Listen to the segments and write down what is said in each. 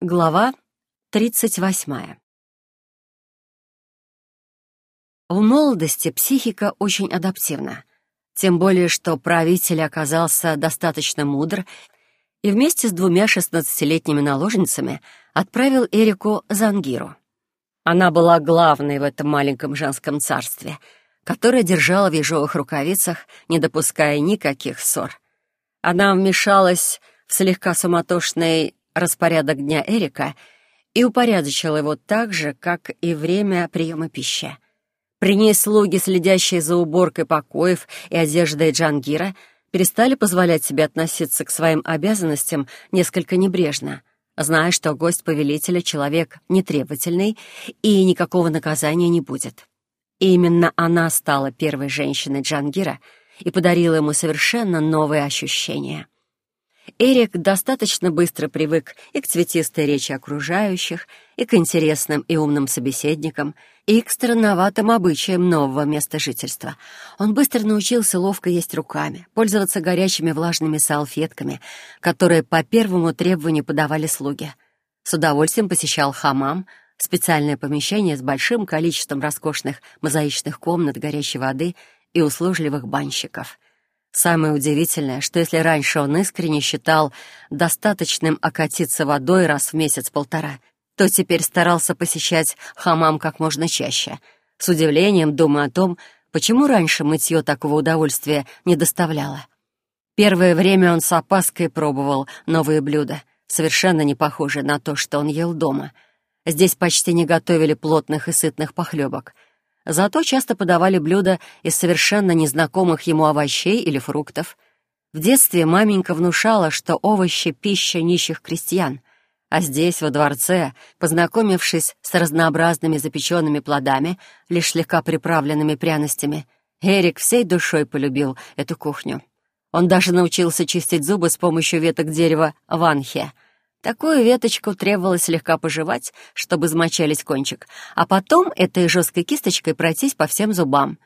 Глава тридцать восьмая. В молодости психика очень адаптивна, тем более что правитель оказался достаточно мудр и вместе с двумя шестнадцатилетними наложницами отправил Эрику Зангиру. Она была главной в этом маленьком женском царстве, которое держала в ежовых рукавицах, не допуская никаких ссор. Она вмешалась в слегка суматошный распорядок дня Эрика и упорядочил его так же, как и время приема пищи. При ней слуги, следящие за уборкой покоев и одеждой Джангира, перестали позволять себе относиться к своим обязанностям несколько небрежно, зная, что гость повелителя — человек нетребовательный и никакого наказания не будет. И именно она стала первой женщиной Джангира и подарила ему совершенно новые ощущения — Эрик достаточно быстро привык и к цветистой речи окружающих, и к интересным и умным собеседникам, и к странноватым обычаям нового места жительства. Он быстро научился ловко есть руками, пользоваться горячими влажными салфетками, которые по первому требованию подавали слуги. С удовольствием посещал хамам, специальное помещение с большим количеством роскошных мозаичных комнат горячей воды и услужливых банщиков — Самое удивительное, что если раньше он искренне считал достаточным окатиться водой раз в месяц-полтора, то теперь старался посещать хамам как можно чаще, с удивлением думая о том, почему раньше мытье такого удовольствия не доставляло. Первое время он с опаской пробовал новые блюда, совершенно не похожие на то, что он ел дома. Здесь почти не готовили плотных и сытных похлебок — Зато часто подавали блюда из совершенно незнакомых ему овощей или фруктов. В детстве маменька внушала, что овощи — пища нищих крестьян, а здесь, во дворце, познакомившись с разнообразными запеченными плодами, лишь слегка приправленными пряностями, Эрик всей душой полюбил эту кухню. Он даже научился чистить зубы с помощью веток дерева ванхе — Такую веточку требовалось слегка пожевать, чтобы замочалить кончик, а потом этой жесткой кисточкой пройтись по всем зубам.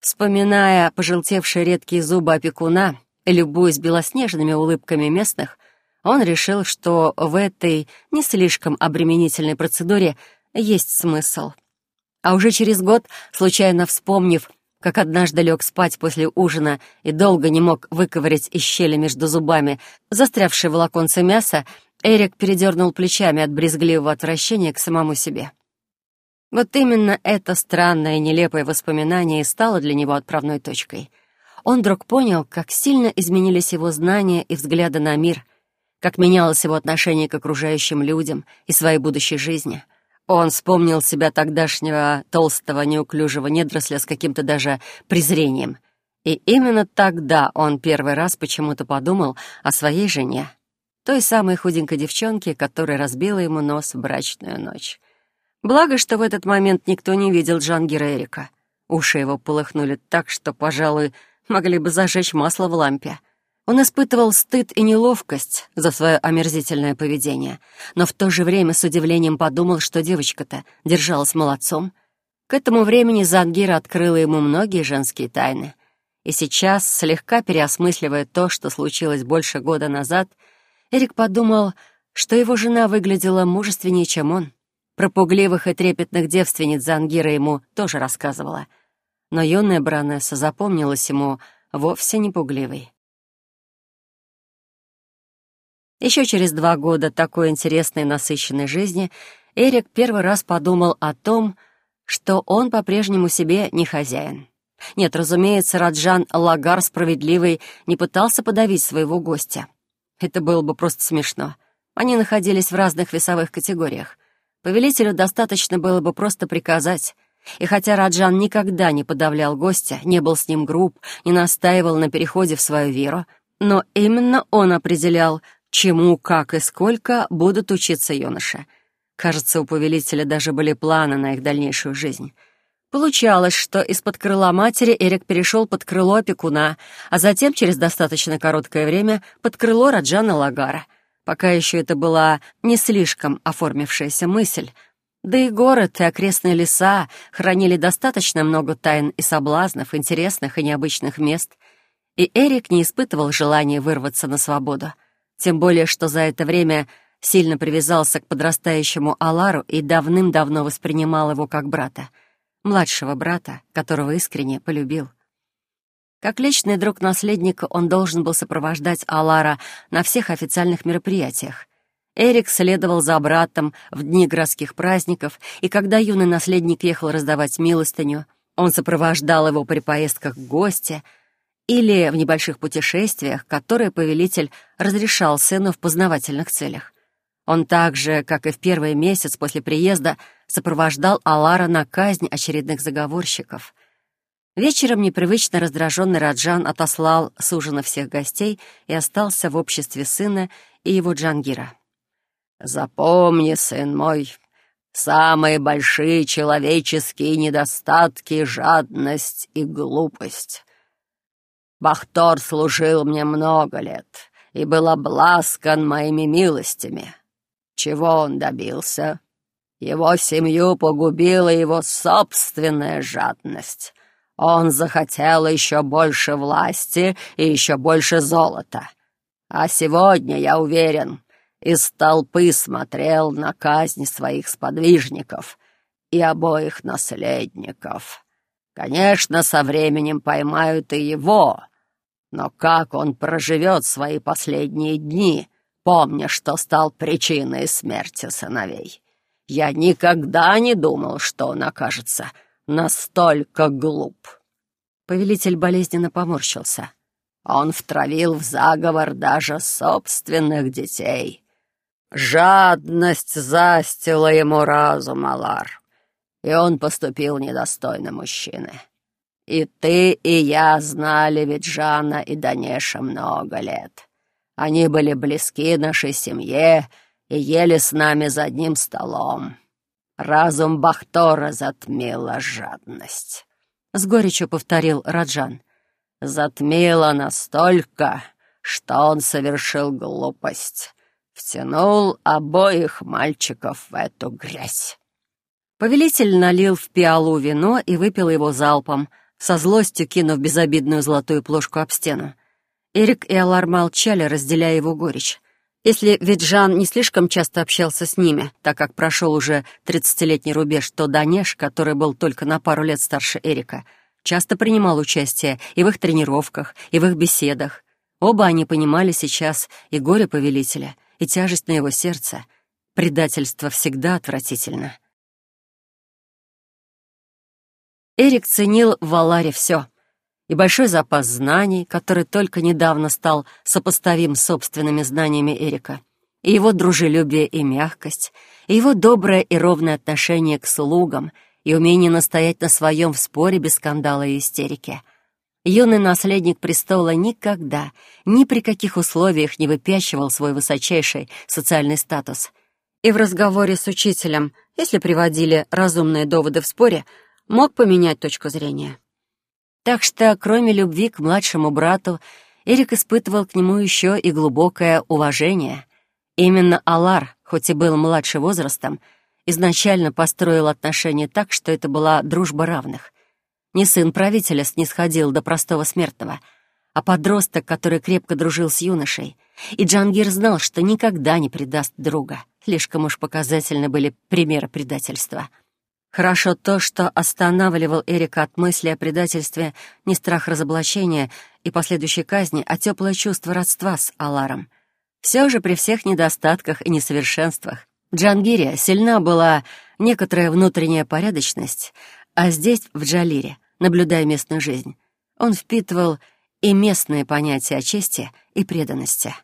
Вспоминая пожелтевшие редкие зубы опекуна любуясь белоснежными улыбками местных, он решил, что в этой не слишком обременительной процедуре есть смысл. А уже через год, случайно вспомнив, как однажды лег спать после ужина и долго не мог выковырять из щели между зубами застрявшее волоконце мяса, Эрик передернул плечами от брезгливого отвращения к самому себе. Вот именно это странное и нелепое воспоминание и стало для него отправной точкой. Он вдруг понял, как сильно изменились его знания и взгляды на мир, как менялось его отношение к окружающим людям и своей будущей жизни. Он вспомнил себя тогдашнего толстого, неуклюжего недоросля с каким-то даже презрением. И именно тогда он первый раз почему-то подумал о своей жене, той самой худенькой девчонке, которая разбила ему нос в брачную ночь. Благо, что в этот момент никто не видел Джангира Эрика. Уши его полыхнули так, что, пожалуй, могли бы зажечь масло в лампе. Он испытывал стыд и неловкость за свое омерзительное поведение, но в то же время с удивлением подумал, что девочка-то держалась молодцом. К этому времени Зангира открыла ему многие женские тайны. И сейчас, слегка переосмысливая то, что случилось больше года назад, — Эрик подумал, что его жена выглядела мужественнее, чем он. Про пугливых и трепетных девственниц Зангира ему тоже рассказывала. Но юная баронесса запомнилась ему вовсе не пугливой. Еще через два года такой интересной и насыщенной жизни Эрик первый раз подумал о том, что он по-прежнему себе не хозяин. Нет, разумеется, Раджан Лагар справедливый не пытался подавить своего гостя. Это было бы просто смешно. Они находились в разных весовых категориях. Повелителю достаточно было бы просто приказать. И хотя Раджан никогда не подавлял гостя, не был с ним груб, не настаивал на переходе в свою веру, но именно он определял, чему, как и сколько будут учиться юноши. Кажется, у повелителя даже были планы на их дальнейшую жизнь. Получалось, что из-под крыла матери Эрик перешел под крыло опекуна, а затем, через достаточно короткое время, под крыло Раджана Лагара. Пока еще это была не слишком оформившаяся мысль. Да и город, и окрестные леса хранили достаточно много тайн и соблазнов, интересных и необычных мест. И Эрик не испытывал желания вырваться на свободу. Тем более, что за это время сильно привязался к подрастающему Алару и давным-давно воспринимал его как брата, младшего брата, которого искренне полюбил. Как личный друг наследника он должен был сопровождать Алара на всех официальных мероприятиях. Эрик следовал за братом в дни городских праздников, и когда юный наследник ехал раздавать милостыню, он сопровождал его при поездках в гости или в небольших путешествиях, которые повелитель разрешал сыну в познавательных целях. Он также, как и в первый месяц после приезда, сопровождал Алара на казнь очередных заговорщиков — Вечером непривычно раздраженный Раджан отослал с ужина всех гостей и остался в обществе сына и его Джангира. «Запомни, сын мой, самые большие человеческие недостатки — жадность и глупость. Бахтор служил мне много лет и был обласкан моими милостями. Чего он добился? Его семью погубила его собственная жадность». Он захотел еще больше власти и еще больше золота. А сегодня, я уверен, из толпы смотрел на казнь своих сподвижников и обоих наследников. Конечно, со временем поймают и его, но как он проживет свои последние дни, помня, что стал причиной смерти сыновей? Я никогда не думал, что он окажется настолько глуп. Повелитель болезненно поморщился. Он втравил в заговор даже собственных детей. Жадность застила ему разум, Алар, и он поступил недостойно мужчины. И ты, и я знали Виджана и Данеша много лет. Они были близки нашей семье и ели с нами за одним столом. Разум Бахтора затмила жадность. С горечью повторил Раджан. Затмила настолько, что он совершил глупость. Втянул обоих мальчиков в эту грязь. Повелитель налил в пиалу вино и выпил его залпом, со злостью кинув безобидную золотую плошку об стену. Эрик и Алар молчали, разделяя его горечь. Если Виджан не слишком часто общался с ними, так как прошел уже тридцатилетний рубеж, то Данеш, который был только на пару лет старше Эрика, часто принимал участие и в их тренировках, и в их беседах. Оба они понимали сейчас и горе повелителя, и тяжесть на его сердце. Предательство всегда отвратительно. Эрик ценил в Аларе все — и большой запас знаний, который только недавно стал сопоставим с собственными знаниями Эрика, и его дружелюбие и мягкость, и его доброе и ровное отношение к слугам, и умение настоять на своем в споре без скандала и истерики. Юный наследник престола никогда, ни при каких условиях не выпячивал свой высочайший социальный статус. И в разговоре с учителем, если приводили разумные доводы в споре, мог поменять точку зрения. Так что, кроме любви к младшему брату, Эрик испытывал к нему еще и глубокое уважение. Именно Алар, хоть и был младше возрастом, изначально построил отношения так, что это была дружба равных. Не сын правителя снисходил до простого смертного, а подросток, который крепко дружил с юношей. И Джангир знал, что никогда не предаст друга. Слишком уж показательны были примеры предательства — Хорошо то, что останавливал Эрика от мысли о предательстве не страх разоблачения и последующей казни, а теплое чувство родства с Аларом. Все же при всех недостатках и несовершенствах Джангире сильна была некоторая внутренняя порядочность, а здесь, в Джалире, наблюдая местную жизнь, он впитывал и местные понятия о чести и преданности.